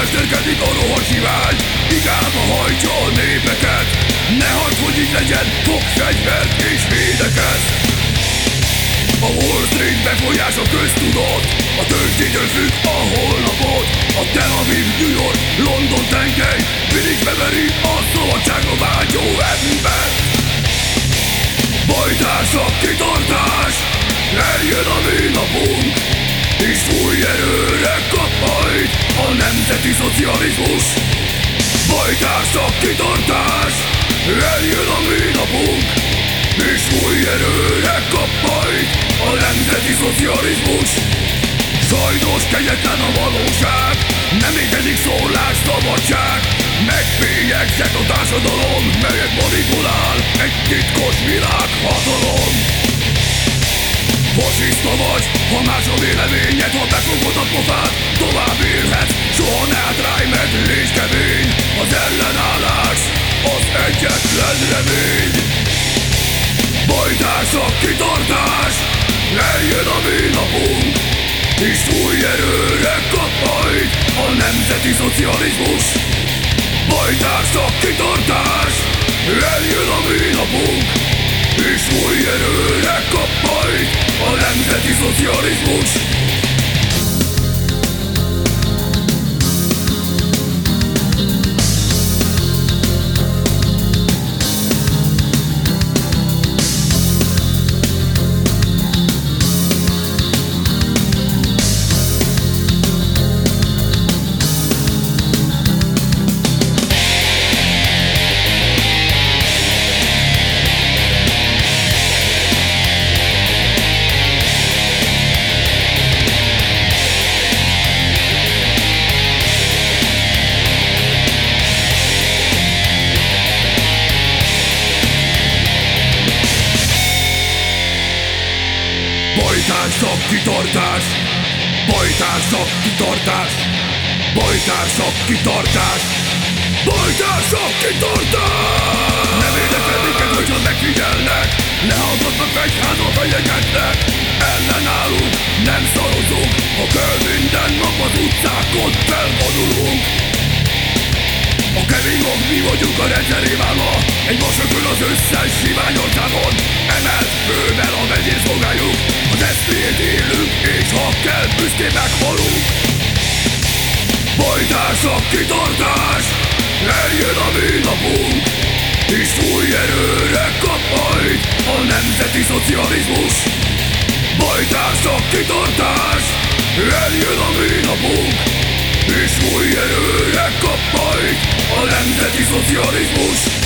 mesterkedik a rohadt sivány Igába hajtja a népeket. Ne hagyd, hogy így legyen, fog fegyvert és védekez A Wall Street befolyása köztudott. A tőzsdétől függ a holnapot. A Tel Aviv, New York, London tenkely Mindig beveri a szabadságra vágyó embert Bajtársak, kitartás Eljön a mi napunk És új erőre kap majd A nemzeti szocializmus. Bajtársak, kitartás Eljön a mi napunk. És új erőre kap majd A nemzeti szocializmus. Sajnos kegyetlen a valóság Nem létezik szólás, szabadság. Megbélyegzett a társadalom Melyet manipulál egy titkos világ hatalom Fasiszta vagy, ha más a véleményed Ha befogod a pofát, tovább élhetsz. Soha ne ráj, mert légy kemény Az ellenállás az egyetlen remény. Bajtársak, kitartás Eljön a mi napunk És új erőre kap A Bajtársak kitartás Bajtársak kitartás Bajtársak kitartás Bajtársak kitartás Nem érdekel minket, hogyha megfigyelnek. Lehallgatnak egyházba fenyegetnek Ellenállunk, nem szarozunk. Ha kell minden nap az utcákon felvonulunk. A kemény mi vagyunk a rendszer rémálma Egy az összes sivány országon Emelt fővel a megyész fogályuk Az eszmét élünk, és ha kell, büszkén meghalunk. Bajtársak, kitartás Eljön a mi napunk. És új erőre kap majd A nemzeti szocializmus. Bajtársak, kitartás Eljön a mi napunk. És új erőre kap majd A nemzeti szocializmus